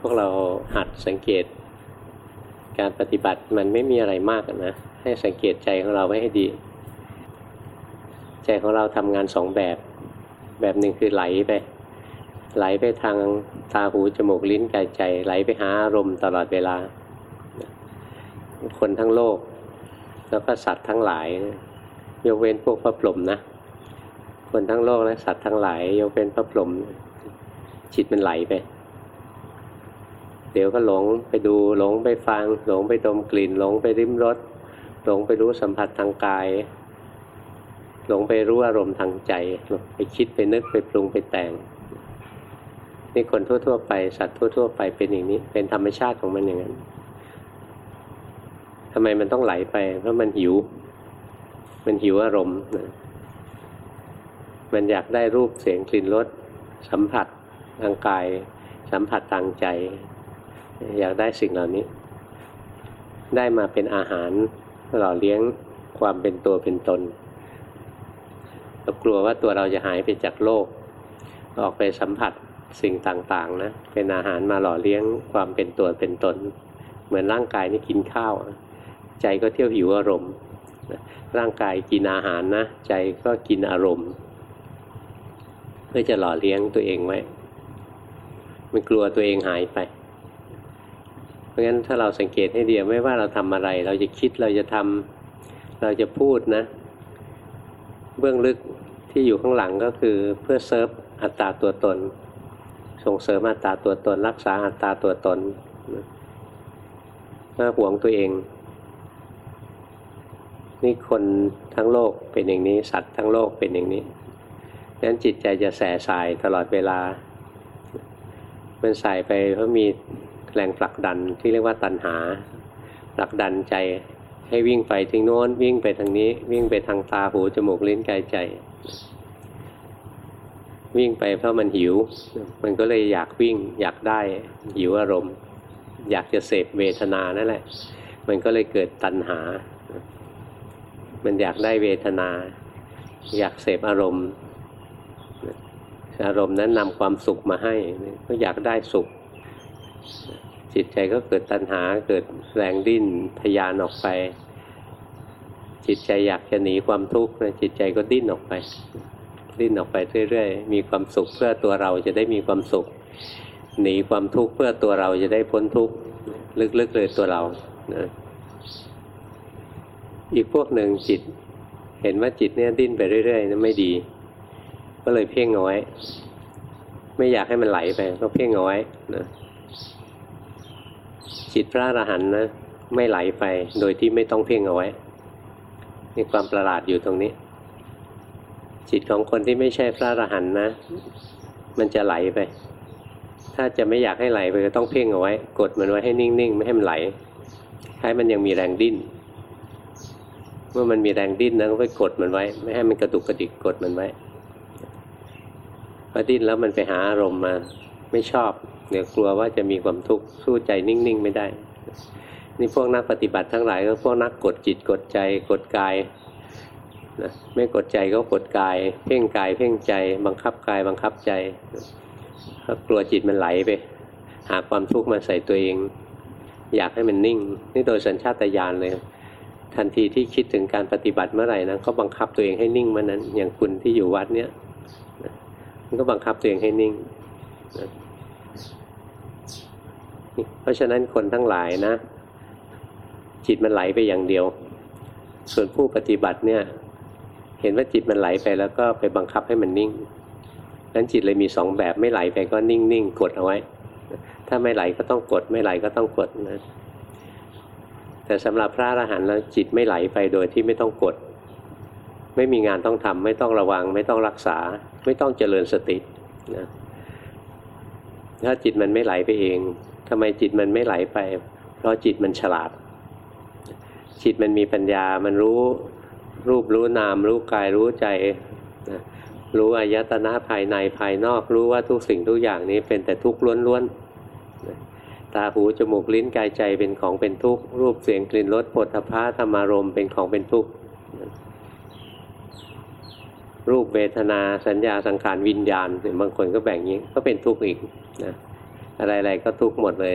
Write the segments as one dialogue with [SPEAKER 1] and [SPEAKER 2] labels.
[SPEAKER 1] พวกเราหัดสังเกต การปฏิบัติมันไม่มีอะไรมากนะ ให้สังเกตใจของเราไว้ให้ดี ใจของเราทำงานสองแบบ แบบหนึ่งคือไหลไป ไหลไปทางตาหูจมูกลิ้นกายใจ ไหลไปหาอารมณ์ตลอดเวลา คนทั้งโลก แล้วก็สัตว์ทั้งหลาย ยกเว้นพวกพระพรหมนะ คนทั้งโลกและสัตว์ทั้งหลาย ยกเว้นพระพรหมจิตมันไหลไป เดี๋ยวก็หลงไปดูหลงไปฟัง หลงไปดมกลิ่น หลงไปริมรสหลงไปรู้สัมผัสทางกาย หลงไปรู้อารมณ์ทางใจไปคิดไปนึกไปปรุงไปแต่ง นี่คนทั่ว ๆ ไปสัตว์ทั่ว ๆ ไปเป็นอย่างนี้ เป็นธรรมชาติของมันอย่างนั้นทำไมมันต้องไหลไป เพราะมันหิว มันหิวอารมณ์มันอยากได้รูปเสียงกลิ่นรสสัมผัสทางกาย สัมผัสทางใจ อยากได้สิ่งเหล่านี้ ได้มาเป็นอาหารหล่อเลี้ยงความเป็นตัวเป็นตนเรากลัวว่าตัวเราจะหายไปจากโลก ออกไปสัมผัสสิ่งต่างๆนะเป็นอาหารมาหล่อเลี้ยงความเป็นตัวเป็นตน เหมือนร่างกายนี่กินข้าว ใจก็เที่ยวหิวอารมณ์ร่างกายกินอาหารนะ ใจก็กินอารมณ์ เพื่อจะหล่อเลี้ยงตัวเองไว้มันกลัวตัวเองหายไป ราะงั้นถ้าเราสังเกตให้ดีไม่ว่าเราทำอะไร เราจะคิดเราจะทำเราจะพูดนะ เบื้องลึกที่อยู่ข้างหลังก็คือเพื่อเซิร์ฟอัตราตัวตน ส่งเสริมอัตราตัวตน รักษาอัตราตัวตนเพื่อหวงตัวเอง นี่คนทั้งโลกเป็นอย่างนี้ สัตว์ทั้งโลกเป็นอย่างนี้ดังนั้นจิตใจจะแสสายตลอดเวลามันใสายไปเพราะมี แรงผลักดันที่เรียกว่าตัณหาผลักดันใจให้วิ่งไปทางโน้นวิ่งไปทางนี้ วิ่งไปทางตาหูจมูกลิ้นกายใจ วิ่งไปเพราะมันหิว มันก็เลยอยากวิ่งอยากได้หิวอารมณ์ อยากจะเสพเวทนานั่นแหละ มันก็เลยเกิดตัณหา มันอยากได้เวทนา อยากเสพอารมณ์ อารมณ์นั้นนำความสุขมาให้ก็อยากได้สุข จิตใจก็เกิดตัณหาเกิดแรงดิ้นทยานออกไป จิตใจอยากจะหนีความทุกข์จิตใจก็ดิ้นออกไป ดิ้นออกไปเรื่อยๆ มีความสุขเพื่อตัวเราจะได้มีความสุข หนีความทุกข์เพื่อตัวเราจะได้พ้นทุกข์ลึกๆเลยตัวเรานะอีกพวกหนึ่งจิต เห็นว่าจิตเนี่ยดิ้นไปเรื่อยๆนั้นไม่ดี ก็เลยเพ่งเอาไว้ ไม่อยากให้มันไหลไป ก็เพ่งเอาไว้นะ จิตพระอรหันต์นะไม่ไหลไปโดยที่ไม่ต้องเพ่งเอาไว้มีความประหลาดอยู่ตรงนี้ จิตของคนที่ไม่ใช่พระอรหันต์นะ มันจะไหลไป ถ้าจะไม่อยากให้ไหลไปก็ต้องเพ่งเอาไว้ กดมันไว้ให้นิ่งๆ ไม่ให้มันไหล ให้มันยังมีแรงดิ้นเมื่อมันมีแรงดิ้นนะก็ไปกดมันไว้ ไม่ให้มันกระดุกกระดิกกดมันไว้พอดิ้นแล้วมันไปหาอารมณ์มา ไม่ชอบ เดี๋ยวกลัวว่าจะมีความทุกข์สู้ใจนิ่งๆ ไม่ได้ นี่พวกนักปฏิบัติทั้งหลายก็พวกนักกดจิตกดใจกดกายนะไม่กดใจก็กดกาย เพ่งกายเพ่งใจ บังคับกายบังคับใจก็กลัวจิตมันไหลไป หาความทุกข์มาใส่ตัวเอง อยากให้มันนิ่ง นี่โดยสัญชาตญาณเลยทันทีที่คิดถึงการปฏิบัติเมื่อไหร่นะก็บังคับตัวเองให้นิ่งเมื่อนั้น อย่างคุณที่อยู่วัดเนี้ยมันก็บังคับตัวเองให้นิ่ง เพราะฉะนั้นคนทั้งหลายนะ จิตมันไหลไปอย่างเดียว ส่วนผู้ปฏิบัติเนี่ย เห็นว่าจิตมันไหลไปแล้วก็ไปบังคับให้มันนิ่งนั้นจิตเลยมีสองแบบไม่ไหลไปก็นิ่งๆกดเอาไว้ ถ้าไม่ไหลก็ต้องกด ไม่ไหลก็ต้องกดนะแต่สำหรับพระอรหันต์แล้วจิตไม่ไหลไปโดยที่ไม่ต้องกด ไม่มีงานต้องทำไม่ต้องระวัง ไม่ต้องรักษา ไม่ต้องเจริญสตินะ ถ้าจิตมันไม่ไหลไปเองทำไมจิตมันไม่ไหลไป เพราะจิตมันฉลาด จิตมันมีปัญญา มันรู้รูปรู้นาม รู้กายรู้ใจนะรู้อายตนะภายในภายนอก รู้ว่าทุกสิ่งทุกอย่างนี้เป็นแต่ทุกข์ล้วนๆตาหูจมูกลิ้นกายใจเป็นของเป็นทุกข์รูปเสียงกลิ่นรสผลพาธรรมารมเป็นของเป็นทุกข์ รูปเวทนาสัญญาสังขารวิญญาณบางคนก็แบ่งนี้ก็เป็นทุกข์อีกนะอะไรๆก็ทุกข์หมดเลย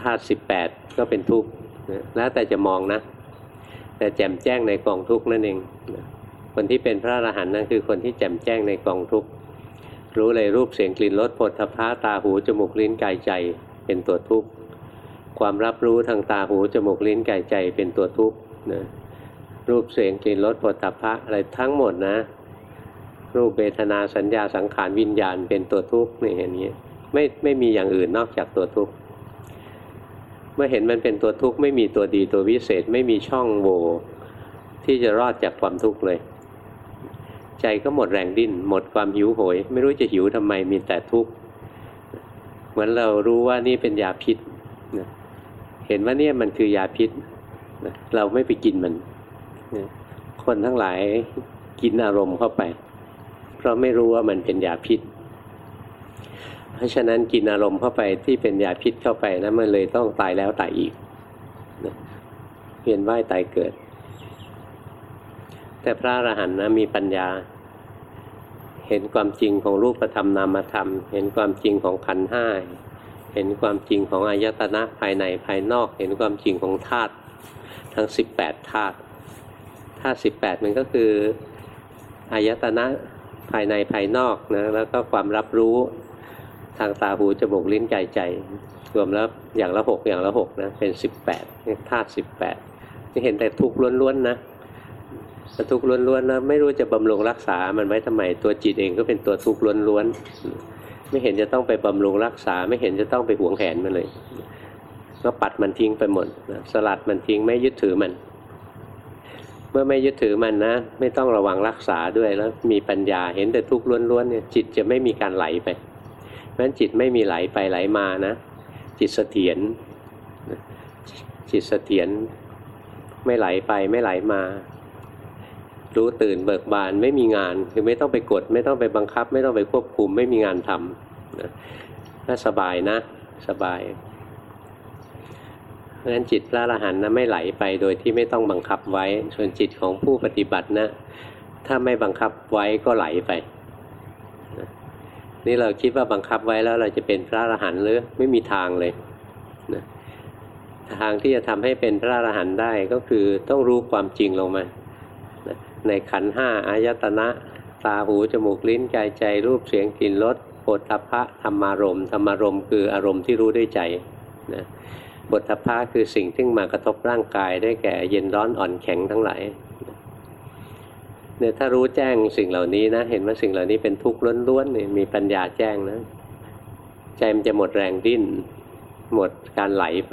[SPEAKER 1] ธาตุสิบแปดก็เป็นทุกข์แล้วแต่จะมองนะ แต่แจ่มแจ้งในกองทุกข์นั่นเองคนที่เป็นพระอรหันต์นั่นคือคนที่แจ่มแจ้งในกองทุกข์รู้เลยรูปเสียงกลิ่นรสผลทพะตาหูจมูกลิ้นกายใจเป็นตัวทุกข์ความรับรู้ทางตาหูจมูกลิ้นกายใจเป็นตัวทุกข์นะรูปเสียงกลิ่นรสผลทพะอะไรทั้งหมดนะ รูปเวทนาสัญญาสังขารวิญญาณเป็นตัวทุกข์นี่อย่างนี้ไม่ไม่มีอย่างอื่นนอกจากตัวทุกข์เมื่อเห็นมันเป็นตัวทุกข์ไม่มีตัวดีตัววิเศษ ไม่มีช่องโหว่ที่จะรอดจากความทุกข์เลย ใจก็หมดแรงดิ้น หมดความหิวโหย ไม่รู้จะหิวทำไมมีแต่ทุกข์เหมือนเรารู้ว่านี่เป็นยาพิษเห็นว่าเนี่ยมันคือยาพิษเราไม่ไปกินมันคนทั้งหลายกินอารมณ์เข้าไป ราะไม่รู้ว่ามันเป็นยาพิษ เพราะฉะนั้นกินอารมณ์เข้าไปที่เป็นยาพิษเข้าไปนะมันเลยต้องตายแล้วตายอีกเวียนว่ายตายเกิด แต่พระอรหันต์นะมีปัญญา เห็นความจริงของรูปธรรมนามธรรม เห็นความจริงของขันห้าเห็นความจริงของอายตนะภายในภายนอก เห็นความจริงของธาตุทั้งสิบแปดธาตุธาตุสิบแปดมันก็คืออายตนะายในภายนอกนะแล้วก็ความรับรู้ทางตาหูจมูกลิ้นกายใจ รวมแล้วอย่างละหกอย่างละหกนะเป็นสิบแปดธาตุสิบแปดที่เห็นแต่ทุกข์ล้วนๆนะทุกข์ล้วนๆนะไม่รู้จะบำรุงรักษา มันไว้ทำไมตัวจิตเองก็เป็นตัวทุกข์ล้วนๆไม่เห็นจะต้องไปบำรุงรักษา ไม่เห็นจะต้องไปหวงแหนมันเลย ก็ปัดมันทิ้งไปหมดสลัดมันทิ้งไม่ยึดถือมัน มื่อไม่ยึดถือมันนะ ไม่ต้องระวังรักษาด้วยแล้วมีปัญญาเห็นแต่ทุกข์ล้วนๆเนี่ยจิตจะไม่มีการไหลไปเพราะฉะนั้นจิตไม่มีไหลไปไหลมานะ จิตเสถียรจิตเสถียรไม่ไหลไปไม่ไหลมา รู้ตื่นเบิกบานไม่มีงานคือไม่ต้องไปกด ไม่ต้องไปบังคับ ไม่ต้องไปควบคุม ไม่มีงานทำนะสบายนะ สบาย ราะฉะนั้นจิตพระอรหันต์นะไม่ไหลไปโดยที่ไม่ต้องบังคับไว้ ส่วนจิตของผู้ปฏิบัตินะถ้าไม่บังคับไว้ก็ไหลไป นี่เราคิดว่าบังคับไว้แล้วเราจะเป็นพระอรหันต์หรือไม่มีทางเลยนะทางที่จะทำให้เป็นพระอรหันต์ได้ก็คือต้องรู้ความจริงลงมาในขันห้าอายตนะ ตาหูจมูกลิ้นกายใจรูปเสียงกลิ่นรสโผฏฐพะธรรมารมธรรมารมคืออารมณ์ที่รู้ด้วยใจนะ บทพะคือสิ่งที่มากระทบร่างกายได้แก่เย็นร้อนอ่อนแข็งทั้งหลายเนี่ยถ้ารู้แจ้งสิ่งเหล่านี้นะ เห็นว่าสิ่งเหล่านี้เป็นทุกข์ล้วนๆเนี่ยมีปัญญาแจ้งนะใจมันจะหมดแรงดิ้น หมดการไหลไป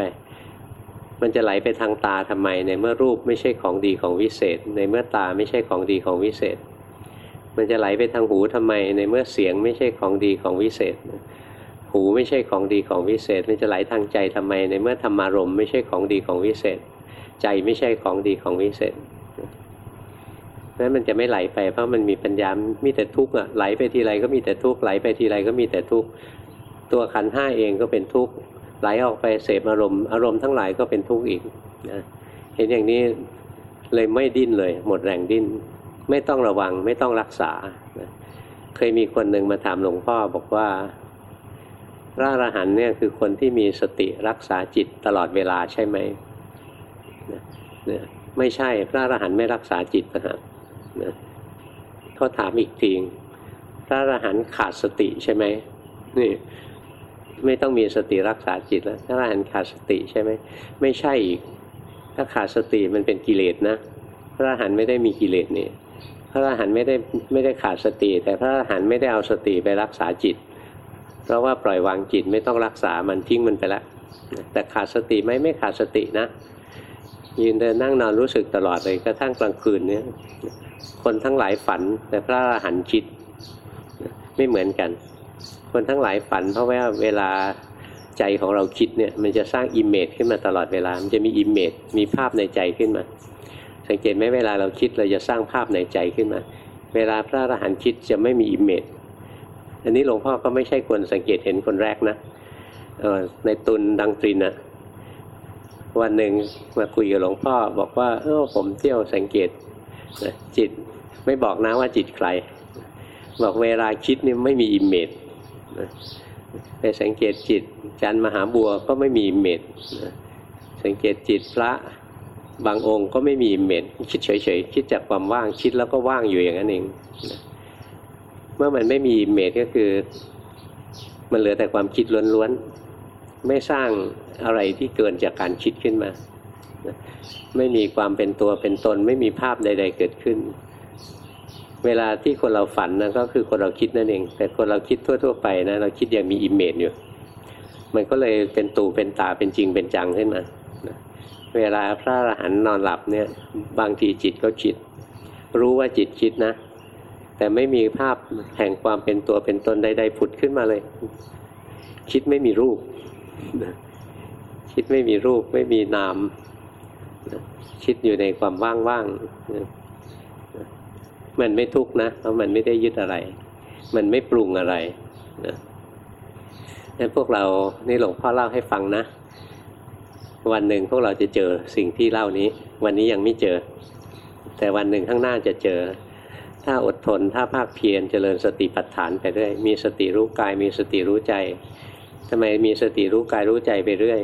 [SPEAKER 1] มันจะไหลไปทางตาทำไม ในเมื่อรูปไม่ใช่ของดีของวิเศษ ในเมื่อตาไม่ใช่ของดีของวิเศษ มันจะไหลไปทางหูทำไม ในเมื่อเสียงไม่ใช่ของดีของวิเศษ หูไม่ใช่ของดีของวิเศษ มันจะไหลทางใจทำไมในเมื่อธรรมารมไม่ใช่ของดีของวิเศษ ใจไม่ใช่ของดีของวิเศษนั้นมันจะไม่ไหลไปเพราะมันมีปัญญา มีแต่ทุกข์อะไหลไปทีไรก็มีแต่ทุกข์ไหลไปทีไรก็มีแต่ทุกข์ตัวขันห้าเองก็เป็นทุกข์ไหลออกไปเสพอารมณ์อารมณ์ทั้งหลายก็เป็นทุกข์อีกนะเห็นอย่างนี้เลยไม่ดิ้นเลย หมดแรงดิ้น ไม่ต้องระวังไม่ต้องรักษานะเคยมีคนหนึ่งมาถามหลวงพ่อบอกว่า พระอรหันต์เนี่ยคือคนที่มีสติรักษาจิตตลอดเวลาใช่ไหมนะไม่ใช่พระอรหันต์ไม่รักษาจิตนะครับนะเขาถามอีกทีพระอรหันต์ขาดสติใช่ไหมนี่ไม่ต้องมีสติรักษาจิตแล้วพระอรหันต์ขาดสติใช่ไหมไม่ใช่อีก ถ้าขาดสติมันเป็นกิเลสนะพระอรหันต์ไม่ได้มีกิเลสนี่พระอรหันต์ไม่ได้ไม่ได้ขาดสติ แต่พระอรหันต์ไม่ได้เอาสติไปรักษาจิต เพราะว่าปล่อยวางจิตไม่ต้องรักษามันทิ้งมันไปแล้วแต่ขาดสติไหมไม่ขาดสตินะ ยืนเดินนั่งนอนรู้สึกตลอดเลยกระทั่งกลางคืนเนี่ยคนทั้งหลายฝันแต่พระอรหันต์คิดไม่เหมือนกัน คนทั้งหลายฝัน เพราะว่าเวลาใจของเราคิดเนี่ยมันจะสร้าง image ขึ้นมาตลอดเวลา มันจะมี image มีภาพในใจขึ้นมา สังเกตไหมเวลาเราคิดเราจะสร้างภาพในใจขึ้นมา เวลาพระอรหันต์คิดจะไม่มี image อันนี้หลวงพ่อก็ไม่ใช่คนสังเกตเห็นคนแรกนะในตุนดังตรินนะวันหนึ่งมาคุยกับหลวงพ่อ บอกว่าเออผมเที่ยวสังเกตจิตไม่บอกนะว่าจิตใคร บอกเวลาคิดนี่ไม่มีอิมเมจไปสังเกตจิตจันมหาบัวก็ไม่มีเม็ดสังเกตจิตพระบางองค์ก็ไม่มีเม็ดคิดเฉยๆ คิดจากความว่างคิดแล้วก็ว่างอยู่อย่างนั้นเอง เมื่อมันไม่มี image ก็คือ มันเหลือแต่ความคิดล้วนๆ ไม่สร้างอะไรที่เกินจากการคิดขึ้นมา ไม่มีความเป็นตัวเป็นตน ไม่มีภาพใด ๆ เกิดขึ้น เวลาที่คนเราฝันนะก็คือคนเราคิดนั่นเอง แต่คนเราคิดทั่ว ๆ ไปนะเราคิดอย่างมี image อยู่ มันก็เลยเป็นตุเป็นตะเป็นจริงเป็นจังขึ้นมาเวลาพระอรหันต์นอนหลับเนี่ย บางทีจิตก็คิด รู้ว่าจิตคิดนะ แต่ไม่มีภาพแห่งความเป็นตัวเป็นตนใด ๆ ผุดขึ้นมาเลย คิดไม่มีรูป คิดไม่มีรูปไม่มีนาม คิดอยู่ในความว่างๆมันไม่ทุกข์นะเพราะมันไม่ได้ยึดอะไร มันไม่ปรุงอะไรนะนั้นพวกเรานี่หลวงพ่อเล่าให้ฟังนะวันหนึ่งพวกเราจะเจอสิ่งที่เล่านี้ วันนี้ยังไม่เจอ แต่วันหนึ่งข้างหน้าจะเจอ ถ้าอดทนถ้าภาคเพียรเจริญสติปัฏฐานไปเรื่อยมีสติรู้กาย มีสติรู้ใจทำไมมีสติรู้กายรู้ใจไปเรื่อย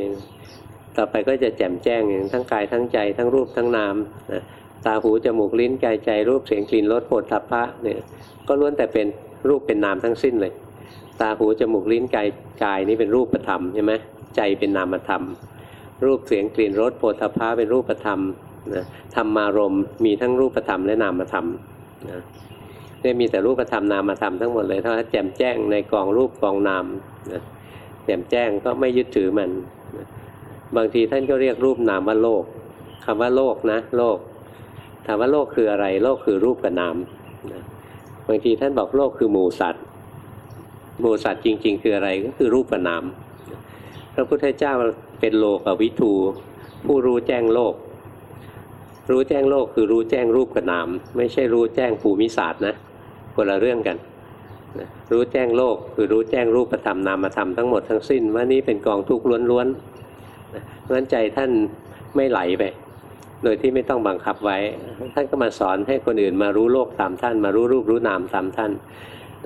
[SPEAKER 1] ต่อไปก็จะแจ่มแจ้งทั้งกายทั้งใจทั้งรูปทั้งนามนะตาหูจมูกลิ้นกายใจรูปเสียงกลิ่นรสโผฏฐัพพะเนี่ยก็ล้วนแต่เป็นรูปเป็นนามทั้งสิ้นเลย ตาหูจมูกลิ้นกายกายนี่เป็นรูปธรรมใช่ไหมใจเป็นนามธรรม รูปเสียงกลิ่นรสโผฏฐัพพะเป็นรูปธรรมนะธรรมารมมีทั้งรูปธรรมและนามธรรม นะเนี่ยมีแต่รูปธรรมนามธรรมทั้งหมดเลยถ้าแจ่มแจ้งในกองรูปกองนามนะแจ่มแจ้งก็ไม่ยึดถือมันบางทีท่านก็เรียกรูปนามว่าโลกคำว่าโลกนะ โลก ถามว่าโลกคืออะไร โลกคือรูปกับนามนะบางทีท่านบอกโลกคือหมูสัตว์หมูสัตว์จริง ๆ คืออะไรก็คือรูปกับนามพระพุทธเจ้าเป็นโลกวิทูผู้รู้แจ้งโลก รู้แจ้งโลกคือรู้แจ้งรูปกับนาม ไม่ใช่รู้แจ้งภูมิศาสตร์นะคนละเรื่องกัน รู้แจ้งโลกคือรู้แจ้งรูปธรรมนามธรรมทั้งหมดทั้งสิ้นว่านี้เป็นกองทุกข์ล้วนๆเพราะฉะนั้นใจท่านไม่ไหลไปโดยที่ไม่ต้องบังคับไว้ ท่านก็มาสอนให้คนอื่นมารู้โลกตามท่าน มารู้รูปรู้นามตามท่าน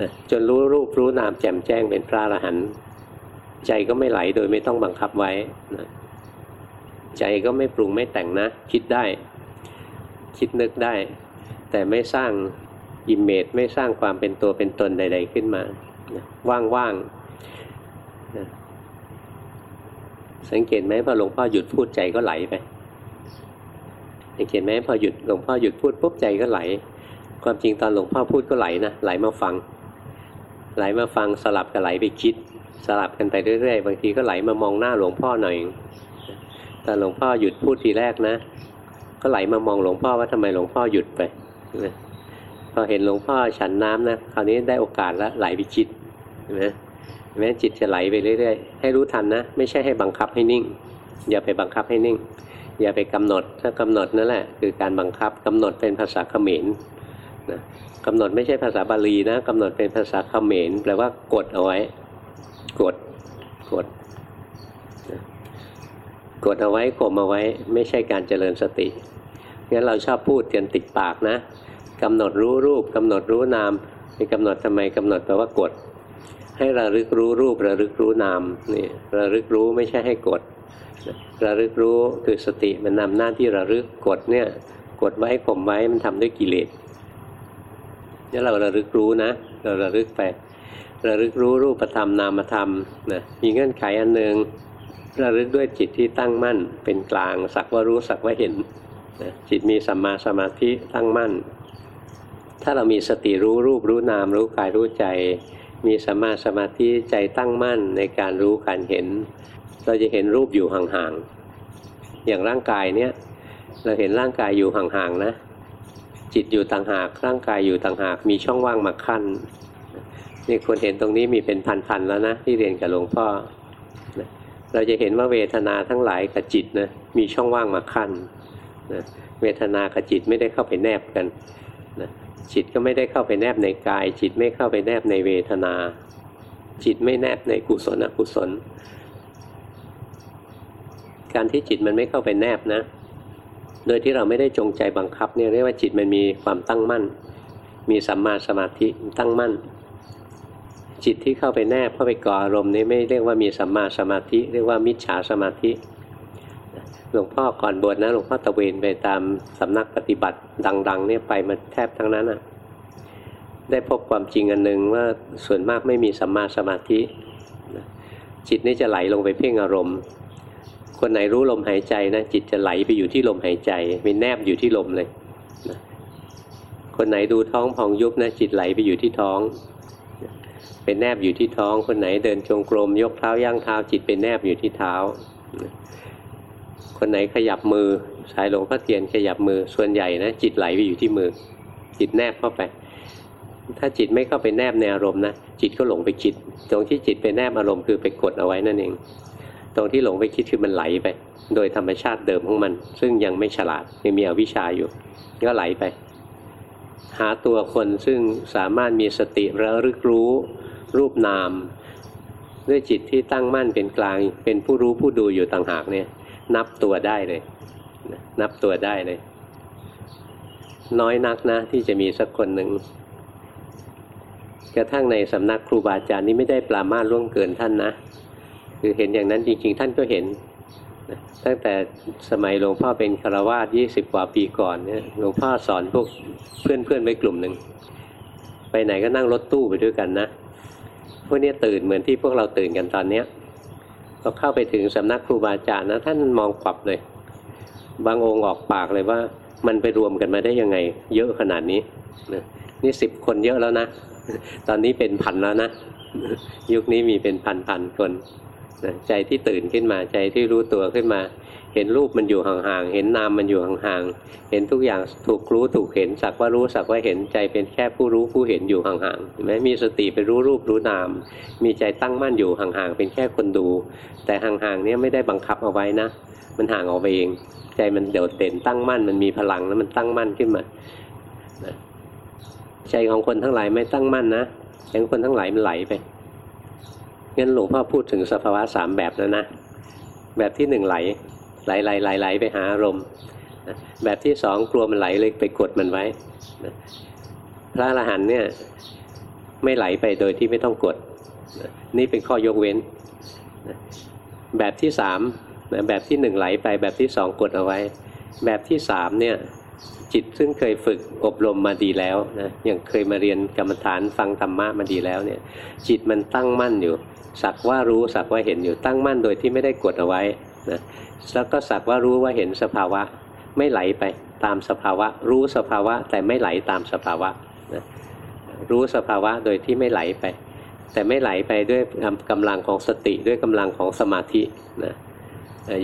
[SPEAKER 1] นะจนรู้รูปรู้นามแจ่มแจ้งเป็นพระอรหันต์ใจก็ไม่ไหลโดยไม่ต้องบังคับไว้นะใจก็ไม่ปรุงไม่แต่งนะ คิดได้ คิดนึกได้ แต่ไม่สร้างอิมเมจไม่สร้างความเป็นตัวเป็นตนใด ๆ ขึ้นมา ว่างๆ สังเกตไหมพอหลวงพ่อหยุดพูดใจก็ไหลไปสังเกตไหมพอหยุดหลวงพ่อหยุดพูดปุ๊บใจก็ไหล ความจริงตอนหลวงพ่อพูดก็ไหลนะไหลมาฟัง ไหลมาฟังสลับกับไหลไปคิด สลับกันไปเรื่อยๆ บางทีก็ไหลมามองหน้าหลวงพ่อหน่อยแต่หลวงพ่อหยุดพูดทีแรกนะ ก็ไหลมามองหลวงพ่อว่าทำไมหลวงพ่อหยุดไปพอเห็นหลวงพ่อฉันน้ำนะคราวนี้ได้โอกาสแล้วไหลไปคิดเห็นไหมแม้จิตจะไหลไปเรื่อยๆ ให้รู้ทันนะ ไม่ใช่ให้บังคับให้นิ่ง อย่าไปบังคับให้นิ่ง อย่าไปกำหนดถ้ากำหนดนั่นแหละ คือการบังคับกำหนดเป็นภาษาเขมรนะกำหนดไม่ใช่ภาษาบาลีนะกำหนดเป็นภาษาเขมรแปลว่ากดเอาไว้ กดกดกดเอาไว้ข่มเอาไว้ ไม่ใช่การเจริญสติ งั้นเราชอบพูดกันติดปากนะกำหนดรู้รูปกำหนดรู้นามไปกำหนดทำไมกำหนดแปลว่ากด ให้ระลึกรู้รูประลึกรู้นามนี่ระลึกรู้ไม่ใช่ให้กดระลึกรู้คือสติมันนำหน้าที่ระลึกกดเนี่ยกดไว้ข่มไว้มันทำด้วยกิเลสนี่เราระลึกรู้นะ เราระลึกไประลึกรู้รูปธรรมนามธรรมนะมีเงื่อนไขอันหนึ่งระลึกด้วยจิตที่ตั้งมั่นเป็นกลางสักว่ารู้สักว่าเห็น นะจิตมีสัมมาสมาธิตั้งมั่น ถ้าเรามีสติรู้รูปรู้นาม รู้กายรู้ใจ มีสัมาสมาธิใจตั้งมั่นในการรู้การเห็น เราจะเห็นรูปอยู่ห่างๆอย่างร่างกายเนี้ยเราเห็นร่างกายอยู่ห่างๆนะ จิตอยู่ต่างหากร่างกายอยู่ต่างหาก มีช่องว่างมาขั้นนี่คนเห็นตรงนี้มีเป็นพันๆแล้วนะที่เรียนกับหลวงพ่อเราจะเห็นว่าเวทนาทั้งหลายกับจิตนะมีช่องว่างมาขั้น เวทนากับจิตไม่ได้เข้าไปแนบกันจิตก็ไม่ได้เข้าไปแนบในกาย จิตไม่เข้าไปแนบในเวทนา จิตไม่แนบในกุศลอกุศล การที่จิตมันไม่เข้าไปแนบนะ โดยที่เราไม่ได้จงใจบังคับเนี่ยเรียกว่าจิตมันมีความตั้งมั่น มีสัมมาสมาธิตั้งมั่น จิตที่เข้าไปแนบเข้าไปก่ออารมณ์นี้ไม่เรียกว่ามีสัมมาสมาธิ เรียกว่ามิจฉาสมาธิ หลวงพ่อก่อนบวชนะหลวงพ่อตะเวนไปตามสำนักปฏิบัติดัง ๆ เนี่ยไปมาแทบทั้งนั้นอะ ได้พบความจริงอันหนึ่งว่าส่วนมากไม่มีสัมมาสมาธิ จิตนี่จะไหลลงไปเพ่งอารมณ์ คนไหนรู้ลมหายใจนะจิตจะไหลไปอยู่ที่ลมหายใจไปแนบอยู่ที่ลมเลยนะคนไหนดูท้องพองยุบนะจิตไหลไปอยู่ที่ท้องเป็นแนบอยู่ที่ท้อง คนไหนเดินจงกรมยกเท้าย่างเท้าจิตเป็นแนบอยู่ที่เท้า คนไหนขยับมือ สายหลวงพ่อเทียนขยับมือส่วนใหญ่นะจิตไหลไปอยู่ที่มือ จิตแนบเข้าไป ถ้าจิตไม่เข้าไปแนบในอารมณ์นะจิตก็หลงไปคิด ตรงที่จิตไปแนบอารมณ์คือไปกดเอาไว้นั่นเอง ตรงที่หลงไปคิดคือมันไหลไป โดยธรรมชาติเดิมของมัน ซึ่งยังไม่ฉลาดยังมีอวิชชาอยู่ก็ไหลไป หาตัวคนซึ่งสามารถมีสติระลึกรู้ รูปนาม ด้วยจิตที่ตั้งมั่นเป็นกลาง เป็นผู้รู้ผู้ดูอยู่ต่างหากเนี่ย นับตัวได้เลย นับตัวได้เลย น้อยนักนะ ที่จะมีสักคนหนึ่งกระทั่งในสำนักครูบาอาจารย์นี่ไม่ได้ปรามาล่วงเกินท่านนะ คือเห็นอย่างนั้นจริง ๆ ท่านก็เห็นตั้งแต่สมัยหลวงพ่อเป็นคารวาสยี่สิบกว่าปีก่อนเนี่ยหลวงพ่อสอนพวกเพื่อนๆไว้กลุ่มหนึ่งไปไหนก็นั่งรถตู้ไปด้วยกันนะพวกนี้ตื่นเหมือนที่พวกเราตื่นกันตอนเนี้ย พอเข้าไปถึงสำนักครูบาอาจารย์นะท่านมองปรับเลย บางองค์ออกปากเลยว่า มันไปรวมกันมาได้ยังไง เยอะขนาดนี้นี่สิบคนเยอะแล้วนะ ตอนนี้เป็นพันแล้วนะ ยุคนี้มีเป็นพันพันคนใจที่ตื่นขึ้นมาใจที่รู้ตัวขึ้นมา เห็นรูปมันอยู่ห่างๆ เห็นนามมันอยู่ห่างๆ เห็นทุกอย่างถูกรู้ถูกเห็นสักว่ารู้สักว่าเห็นใจเป็นแค่ผู้รู้ผู้เห็นอยู่ห่างๆเห็นไหมมีสติไปรู้รูปรู้นาม มีใจตั้งมั่นอยู่ห่างๆ เป็นแค่คนดู แต่ห่างๆเนี้ยไม่ได้บังคับเอาไว้นะ มันห่างออกไปเอง ใจมันเดี่ยวเด่นตั้งมั่นมันมีพลังแล้วมันตั้งมั่นขึ้นมาใจของคนทั้งหลายไม่ตั้งมั่นนะใจของคนทั้งหลายมันไหลไปงั้นหลวงพ่อพูดถึงสภาวะสามแบบแล้วนะแบบที่หนึ่งไหล ไหลไหลไหลไหลไปหาอารมณ์แบบที่สองกลัวมันไหลเลยไปกดมันไว้พระอรหันต์เนี่ยไม่ไหลไปโดยที่ไม่ต้องกด นี่เป็นข้อยกเว้น แบบที่สามแบบที่หนึ่งไหลไปแบบที่สองกดเอาไว้ แบบที่สามเนี่ยจิตซึ่งเคยฝึกอบรมมาดีแล้วนะอย่างเคยมาเรียนกรรมฐานฟังธรรมะมาดีแล้วเนี่ยจิตมันตั้งมั่นอยู่ สักว่ารู้สักว่าเห็นอยู่ตั้งมั่นโดยที่ไม่ได้กดเอาไว้ นะแล้วก็สักว่ารู้ว่าเห็นสภาวะไม่ไหลไปตามสภาวะ รู้สภาวะแต่ไม่ไหลตามสภาวะนะรู้สภาวะโดยที่ไม่ไหลไป แต่ไม่ไหลไปด้วยกำลังของสติด้วยกำลังของสมาธินะ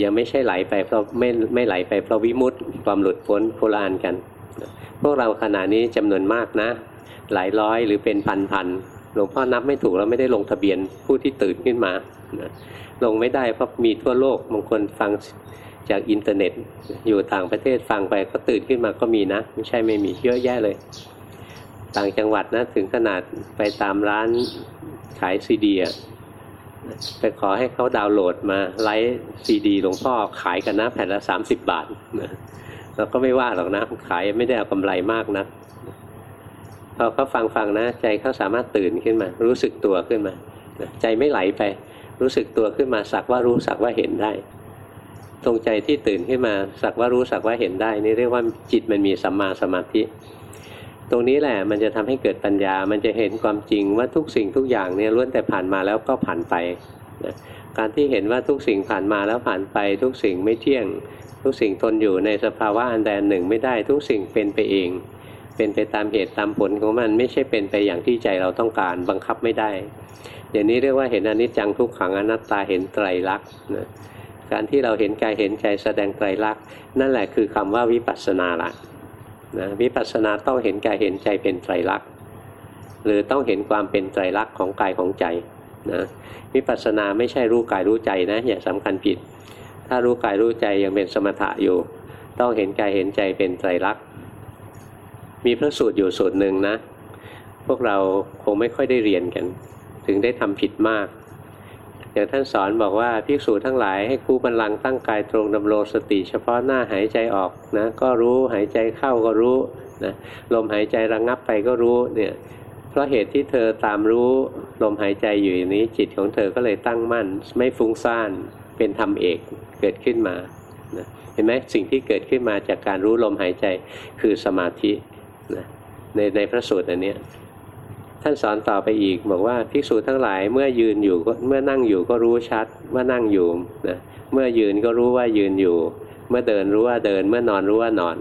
[SPEAKER 1] ยังไม่ใช่ไหลไปเพราะไม่ไม่ไหลไปเพราะวิมุตติความหลุดพ้นคนละอันกัน พวกเราขณะนี้จำนวนมากนะ หลายร้อยหรือเป็นพันพัน หลวงพ่อนับไม่ถูกแล้วไม่ได้ลงทะเบียนผู้ที่ตื่นขึ้นมา ลงไม่ได้เพราะมีทั่วโลกบางคนฟังจากอินเทอร์เน็ต อยู่ต่างประเทศฟังไปก็ตื่นขึ้นมาก็มีนะ ไม่ใช่ไม่มีเยอะแยะเลย ต่างจังหวัดนะถึงขนาดไปตามร้านขายซีดีไปขอให้เขาดาวน์โหลดมาไลฟ์ซีดีหลวงพ่อขายกันนะแผ่นละสามสิบบาทเราก็ไม่ว่าหรอกนะขายไม่ได้เอากำไรมากนะ พอเขาฟังฟังนะ ใจเขาสามารถตื่นขึ้นมา รู้สึกตัวขึ้นมา ใจไม่ไหลไป รู้สึกตัวขึ้นมาสักว่ารู้สักว่าเห็นได้ ตรงใจที่ตื่นขึ้นมาสักว่ารู้สักว่าเห็นได้ นี่เรียกว่าจิตมันมีสัมมาสมาธิ ตรงนี้แหละมันจะทำให้เกิดปัญญา มันจะเห็นความจริงว่าทุกสิ่งทุกอย่างเนี่ยล้วนแต่ผ่านมาแล้วก็ผ่านไปนะการที่เห็นว่าทุกสิ่งผ่านมาแล้วผ่านไป ทุกสิ่งไม่เที่ยง ทุกสิ่งทนอยู่ในสภาวะอันใดหนึ่งไม่ได้ทุกสิ่งเป็นไปเอง เป็นไปตามเหตุตามผลของมันไม่ใช่เป็นไปอย่างที่ใจเราต้องการบังคับไม่ได้ อย่างนี้เรียกว่าเห็นอนิจจังทุกขังอนัตตาเห็นไตรลักษณ์นะการที่เราเห็นกายเห็นใจแสดงไตรลักษณ์นั่นแหละคือคำว่าวิปัสสนาละนะวิปัสสนาต้องเห็นกายเห็นใจเป็นไตรลักษณ์หรือต้องเห็นความเป็นไตรลักษณ์ของกายของใจนะวิปัสสนาไม่ใช่รู้กายรู้ใจนะอย่าสำคัญผิด ถ้ารู้กายรู้ใจยังเป็นสมถะอยู่ ต้องเห็นกายเห็นใจเป็นไตรลักษณ์ มีพระสูตรอยู่สูตรหนึ่งนะ พวกเราคงไม่ค่อยได้เรียนกัน ถึงได้ทำผิดมาก อย่างท่านสอนบอกว่าภิกษุทั้งหลายให้คู่บันลังตั้งกายตรงดำโลสติ เฉพาะหน้าหายใจออกนะ ก็รู้หายใจเข้าก็รู้นะลมหายใจระงงับไปก็รู้เนี่ยเพราะเหตุที่เธอตามรู้ลมหายใจอยู่อย่างนี้ จิตของเธอก็เลยตั้งมั่น ไม่ฟุ้งซ่านเป็นธรรมเอกเกิดขึ้นมานะเห็นไหมสิ่งที่เกิดขึ้นมาจากการรู้ลมหายใจคือสมาธิ นะในในพระสูตรอันนี้ท่านสอนต่อไปอีก บอกว่าภิกษุทั้งหลายเมื่อยืนอยู่เมื่อนั่งอยู่ก็รู้ชัดว่านั่งอยู่นะเมื่อยืนก็รู้ว่ายืนอยู่ เมื่อเดินรู้ว่าเดิน เมื่อนอนรู้ว่านอน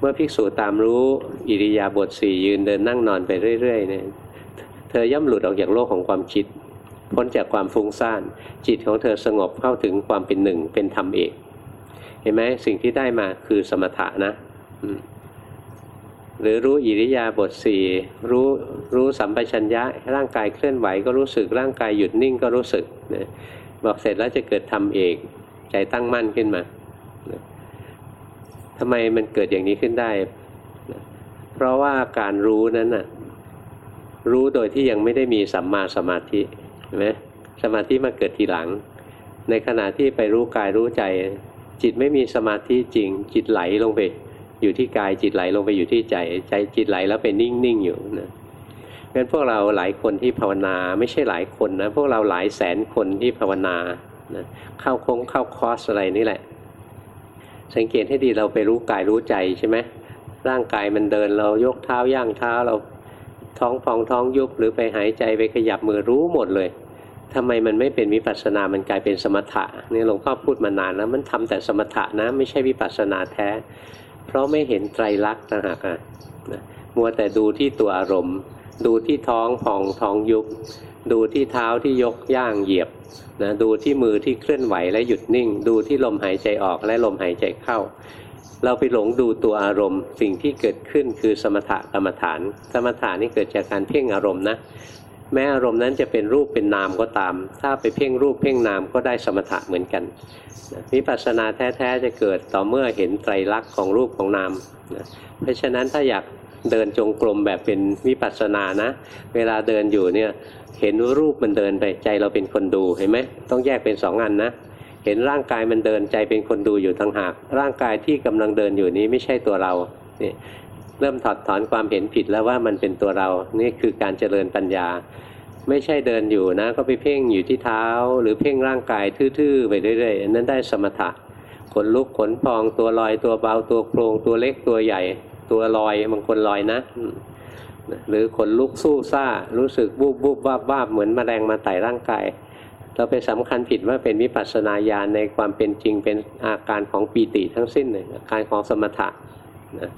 [SPEAKER 1] เมื่อภิกษุตามรู้อิริยาบถสี่ยืนเดินนั่งนอนไปเรื่อยๆเนี่ยเธอย่อมหลุดออกจากโลกของความคิด พ้นจากความฟุ้งซ่าน จิตของเธอสงบเข้าถึงความเป็นหนึ่งเป็นธรรมเอก เห็นไหมสิ่งที่ได้มาคือสมถะนะ หรือรู้อิริยาบถสี่รู้รู้สัมปชัญญะ ร่างกายเคลื่อนไหวก็รู้สึกร่างกายหยุดนิ่งก็รู้สึกนะบอกเสร็จแล้วจะเกิดธรรมเอกใจตั้งมั่นขึ้นมาทำไมมันเกิดอย่างนี้ขึ้นได้ เพราะว่าการรู้นั้นน่ะรู้โดยที่ยังไม่ได้มีสัมมาสมาธิเห็นไหมสมาธิมาเกิดทีหลัง ในขณะที่ไปรู้กายรู้ใจ จิตไม่มีสมาธิจริง จิตไหลลงไป อยู่ที่กายจิตไหลลงไปอยู่ที่ใจใจจิตไหลแล้วไปนิ่งๆอยู่นะงั้นพวกเราหลายคนที่ภาวนาไม่ใช่หลายคนนะพวกเราหลายแสนคนที่ภาวนานะเข้าคงเข้าคอร์สอะไรนี่แหละ สังเกตให้ดีเราไปรู้กายรู้ใจใช่ไหมร่างกายมันเดินเรายกเท้าย่างเท้าเราท้องพองท้องยุบหรือไปหายใจไปขยับมือรู้หมดเลยทำไมมันไม่เป็นวิปัสสนา มันกลายเป็นสมถะนี่หลวงพ่อพูดมานานแล้วมันทำแต่สมถะนะ ไม่ใช่วิปัสสนาแท้ เพราะไม่เห็นไตรลักษณ์นะฮะมัวแต่ดูที่ตัวอารมณ์ ดูที่ท้องพองท้องยุบดูที่เท้าที่ยกย่างเหยียบนะดูที่มือที่เคลื่อนไหวและหยุดนิ่ง ดูที่ลมหายใจออกและลมหายใจเข้า เราไปหลงดูตัวอารมณ์ สิ่งที่เกิดขึ้นคือสมถะกรรมฐาน สมถะนี่เกิดจากการเพ่งอารมณ์นะ แม้อารมณ์นั้นจะเป็นรูปเป็นนามก็ตาม ถ้าไปเพ่งรูปเพ่งนามก็ได้สมถะเหมือนกันวิปัสสนาแท้ๆจะเกิดต่อเมื่อเห็นไตรลักษณ์ของรูปของนามเพราะฉะนั้นถ้าอยากเดินจงกรมแบบเป็นวิปัสสนานะ เวลาเดินอยู่เนี่ยเห็นรูปมันเดินไปใจเราเป็นคนดูเห็นไหมต้องแยกเป็นสองอันนะเห็นร่างกายมันเดินใจเป็นคนดูอยู่ทั้งหาก ร่างกายที่กำลังเดินอยู่นี้ไม่ใช่ตัวเราเนี่ย เริ่มถอดถอนความเห็นผิดแล้วว่ามันเป็นตัวเรา นี่คือการเจริญปัญญา ไม่ใช่เดินอยู่นะ ก็ไปเพ่งอยู่ที่เท้า หรือเพ่งร่างกายทื่อๆไปเรื่อยๆนั้นได้สมถะขนลุกขนพองตัวลอยตัวเบาตัวโครงตัวเล็กตัวใหญ่ ตัวลอยบางคนลอยนะ หรือขนลุกสู้ซ่า รู้สึกบูบบูบวาบวาเหมือนมแมลงมาไต่ร่างกายเราไปสำคัญผิดว่าเป็นวิปัสสนาญาณในความเป็นจริงเป็นอาการของปีติทั้งสิ้นเลยอาการของสมถะนะ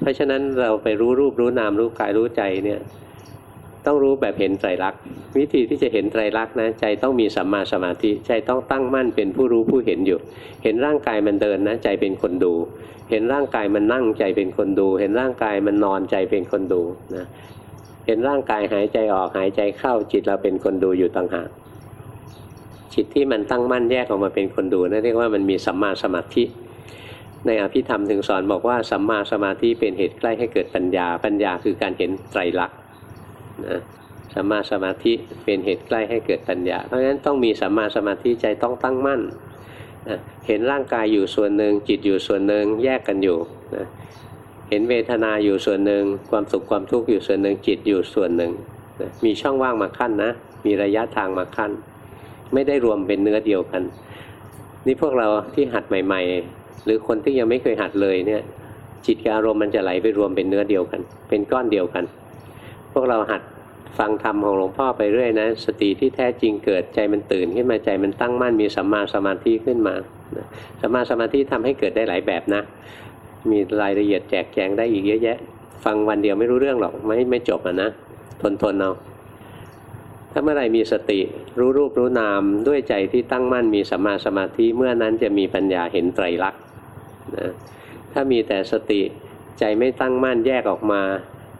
[SPEAKER 1] เพราะฉะนั้นเราไปรู้รูปรู้นามรู้กายรู้ใจเนี่ยต้องรู้แบบเห็นไตรลักษณ์วิธีที่จะเห็นไตรลักษณ์นะใจต้องมีสัมมาสมาธิใจต้องตั้งมั่นเป็นผู้รู้ผู้เห็นอยู่ เห็นร่างกายมันเดินนะใจเป็นคนดู เห็นร่างกายมันนั่งใจเป็นคนดู เห็นร่างกายมันนอนใจเป็นคนดูนะเห็นร่างกายหายใจออกหายใจเข้าจิตเราเป็นคนดูอยู่ต่างหากจิตที่มันตั้งมั่นแยกออกมาเป็นคนดูนั่นเรียกว่ามันมีสัมมาสมาธิ ในอภิธรรมถึงสอนบอกว่าสัมมาสมาธิเป็นเหตุใกล้ให้เกิดปัญญา ปัญญาคือการเห็นไตรลักษณ์นะสัมมาสมาธิเป็นเหตุใกล้ให้เกิดปัญญา เพราะฉะนั้นต้องมีสัมมาสมาธิใจต้องตั้งมั่นนะเห็นร่างกายอยู่ส่วนหนึ่งจิตอยู่ส่วนหนึ่งแยกกันอยู่นะเห็นเวทนาอยู่ส่วนหนึ่งความสุขความทุกข์อยู่ส่วนหนึ่งจิตอยู่ส่วนหนึ่งนะมีช่องว่างมาขั้นนะ มีระยะทางมาขั้น ไม่ได้รวมเป็นเนื้อเดียวกัน นี่พวกเราที่หัดใหม่ ๆ หรือคนที่ยังไม่เคยหัดเลยเนี่ย จิตกับอารมณ์มันจะไหลไปรวมเป็นเนื้อเดียวกัน เป็นก้อนเดียวกัน พวกเราหัดฟังธรรมของหลวงพ่อไปเรื่อยนะ สติที่แท้จริงเกิดใจมันตื่นขึ้นมาใจมันตั้งมั่นมีสัมมาสมาธิขึ้นมาสัมมาสมาธิทำให้เกิดได้หลายแบบนะ มีรายละเอียดแจกแจงได้อีกเยอะแยะ ฟังวันเดียวไม่รู้เรื่องหรอกไม่ไม่จบอะนะทนทนเอา ถ้าเมื่อไรมีสติรู้รูปรู้นามด้วยใจที่ตั้งมั่นมีสัมมาสมาธิเมื่อนั้นจะมีปัญญาเห็นไตรลักษณ์นะถ้ามีแต่สติใจไม่ตั้งมั่นแยกออกมา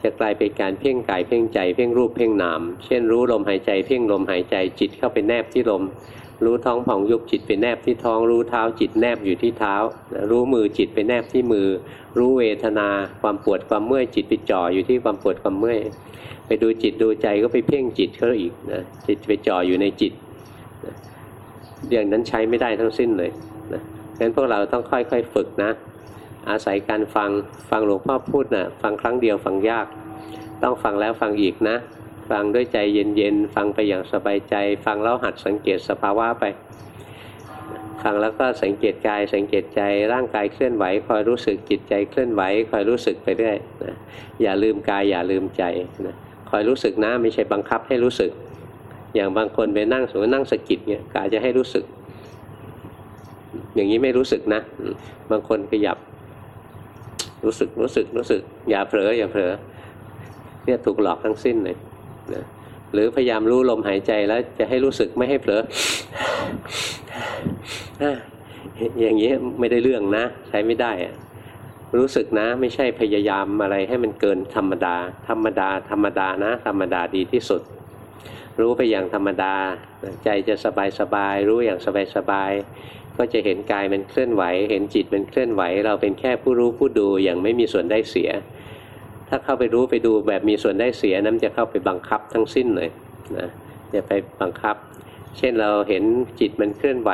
[SPEAKER 1] จะกลายเป็นการเพ่งกายเพ่งใจเพ่งรูปเพ่งนาม เช่นรู้ลมหายใจเพ่งลมหายใจจิตเข้าไปแนบที่ลม รู้ท้องผ่องยุบจิตไปแนบที่ท้อง รู้เท้าจิตแนบอยู่ที่เท้า รู้มือจิตไปแนบที่มือ รู้เวทนาความปวดความเมื่อยจิตไปจ่ออยู่ที่ความปวดความเมื่อยไปดูจิตดูใจก็ไปเพ่งจิตเขาอีกนะจิตไปจ่ออยู่ในจิตนะอย่างนั้นใช้ไม่ได้ทั้งสิ้นเลยนะงั้นพวกเราต้องค่อยๆฝึกนะ อาศัยการฟังฟังหลวงพ่อพูดนะฟังครั้งเดียวฟังยาก ต้องฟังแล้วฟังอีกนะ ฟังด้วยใจเย็นๆ ฟังไปอย่างสบายใจ ฟังแล้วหัดสังเกตสภาวะไป ฟังแล้วก็สังเกตกายสังเกตใจร่างกายเคลื่อนไหวคอยรู้สึกจิตใจเคลื่อนไหวคอยรู้สึกไปเรื่อยนะอย่าลืมกายอย่าลืมใจนะคอยรู้สึกนะไม่ใช่บังคับให้รู้สึก อย่างบางคนไปนั่งสมมตินั่งสะกิดเนี่ยกายจะให้รู้สึก อย่างนี้ไม่รู้สึกนะ บางคนขยับ รู้สึกรู้สึกรู้สึก อย่าเผลออย่าเผลอเนี่ยถูกหลอกทั้งสิ้นเลย นะหรือพยายามรู้ลมหายใจแล้วจะให้รู้สึกไม่ให้เผลออย่างนี้ไม่ได้เรื่องนะ ใช้ไม่ได้อะรู้สึกนะ ไม่ใช่พยายามอะไรให้มันเกินธรรมดา ธรรมดา ธรรมดานะ ธรรมดาดีที่สุด รู้ไปอย่างธรรมดา ใจจะสบายสบายรู้อย่างสบายสบายก็จะเห็นกายมันเคลื่อนไหว เห็นจิตมันเคลื่อนไหว เราเป็นแค่ผู้รู้ผู้ดูอย่างไม่มีส่วนได้เสีย ถ้าเข้าไปรู้ไปดูแบบมีส่วนได้เสียนั้นจะเข้าไปบังคับทั้งสิ้นเลยนะจะไปบังคับ เช่นเราเห็นจิตมันเคลื่อนไหว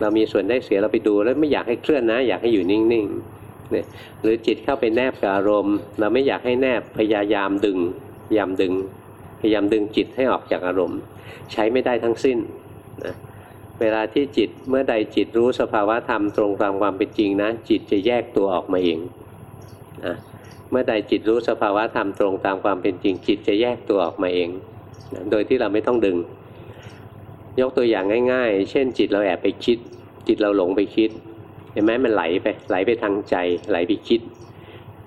[SPEAKER 1] เรามีส่วนได้เสียเราไปดูแล้วไม่อยากให้เคลื่อนนะ อยากให้อยู่นิ่งๆเนี่ยหรือจิตเข้าไปแนบกับอารมณ์ เราไม่อยากให้แนบพยายามดึงพยายามดึง พยายามดึงจิตให้ออกจากอารมณ์ ใช้ไม่ได้ทั้งสิ้นนะเวลาที่จิตเมื่อใดจิตรู้สภาวะธรรมตรงตามความเป็นจริงนะ จิตจะแยกตัวออกมาเองนะ เมื่อใดจิตรู้สภาวะธรรมตรงตามความเป็นจริงจิตจะแยกตัวออกมาเองนะโดยที่เราไม่ต้องดึง ยกตัวอย่างง่าย ๆ เช่น จิตเราแอบไปคิด จิตเราหลงไปคิดเห็นไหมมันไหลไปไหลไปทางใจ ไหลไปคิด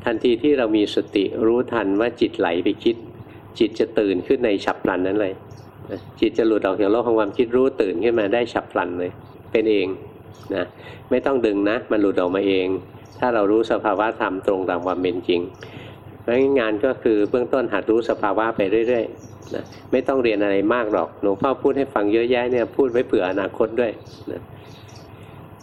[SPEAKER 1] ทันทีที่เรามีสติรู้ทันว่าจิตไหลไปคิด จิตจะตื่นขึ้นในฉับพลันนั้นเลยจิตจะหลุดออกจากโลกของความคิดรู้ตื่นขึ้นมาได้ฉับพลันเลย เป็นเองนะไม่ต้องดึงนะ มันหลุดออกมาเอง ถ้าเรารู้สภาวะธรรมตรงตามความเป็นจริงเพราะงั้นงานก็คือเบื้องต้นหัดรู้สภาวะไปเรื่อยๆนะไม่ต้องเรียนอะไรมากหรอกหลวงพ่อพูดให้ฟังเยอะแยะเนี่ยพูดไว้เผื่ออนาคตด้วยนะ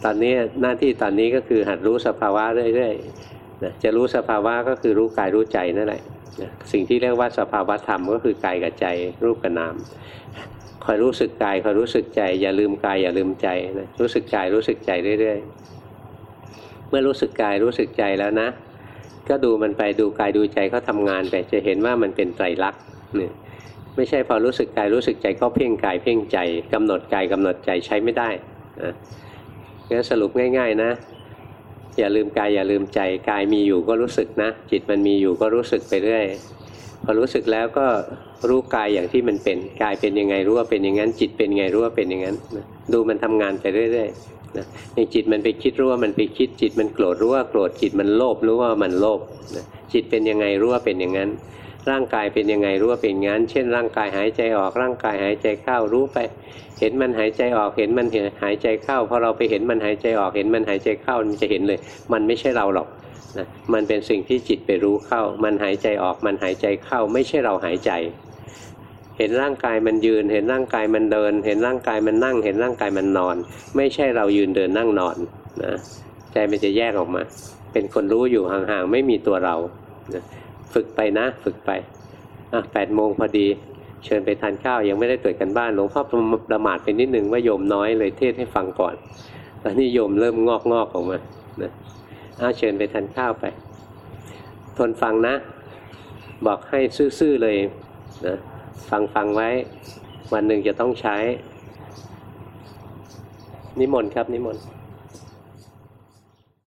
[SPEAKER 1] ตอนนี้หน้าที่ตอนนี้ก็คือหัดรู้สภาวะเรื่อยๆนะจะรู้สภาวะก็คือรู้กายรู้ใจนั่นแหละนะสิ่งที่เรียกว่าสภาวะธรรมก็คือกายกับใจรูปกับนามคอยรู้สึกกายคอยรู้สึกใจ อย่าลืมกายอย่าลืมใจนะรู้สึกกายรู้สึกใจเรื่อยๆ มื่อรู้สึกกายรู้สึกใจแล้วนะ ก็ดูมันไปดูกายดูใจเขาทางานไปจะเห็นว่ามันเป็นไตรลักษณ์เนี่ยไม่ใช่พอรู้สึกกายรู้สึกใจก็เพ่งกายเพ่งใจกำหนดกายกำหนดใจใช้ไม่ได้นะงั้นสรุปง่าย ๆนะ อย่าลืมกายอย่าลืมใจกายมีอยู่ก็รู้สึกนะ จิตมันมีอยู่ก็รู้สึกไปเรื่อยพอรู้สึกแล้วก็รู้กายอย่างที่มันเป็นกายเป็นยังไงรู้ว่าเป็นอย่างนั้น จิตเป็นยังไงรู้ว่าเป็นอย่างนั้นดูมันทำงานไปเรื่อย ๆ นะอย่างจิตมันไปคิดรู้ว่ามันไปคิด จิตมันโกรธรู้ว่าโกรธจิตมันโลภรู้ว่ามันโลภนะจิตเป็นยังไงรู้ว่าเป็นอย่างนั้น ร่างกายเป็นยังไงรู้ว่าเป็นงั้น เช่น ร่างกายหายใจออกร่างกายหายใจเข้ารู้ไป เห็นมันหายใจออกเห็นมันหายใจเข้าพอเราไปเห็นมันหายใจออกเห็นมันหายใจเข้ามันจะเห็นเลย มันไม่ใช่เราหรอกนะมันเป็นสิ่งที่จิตไปรู้เข้า มันหายใจออกมันหายใจเข้า ไม่ใช่เราหายใจ เห็นร่างกายมันยืน เห็นร่างกายมันเดิน เห็นร่างกายมันนั่ง เห็นร่างกายมันนอน ไม่ใช่เรายืนเดินนั่งนอนนะใจมันจะแยกออกมา เป็นคนรู้อยู่ห่างๆไม่มีตัวเรานะฝึกไปนะฝึกไปอะแปดโมงพอดีเชิญไปทานข้าวยังไม่ได้ตรวจกันบ้านหลวงพ่อประมาทไปนิดนึงว่าโยมน้อยเลยเทศให้ฟังก่อนตอนนี้โยมเริ่มงอกงอกออกมานะอาเชิญไปทานข้าวไป ทนฟังนะ บอกให้ซื่อๆเลยนะ ฟังฟังไว้ วันหนึ่งจะต้องใช้ นิมนต์ครับนิมนต์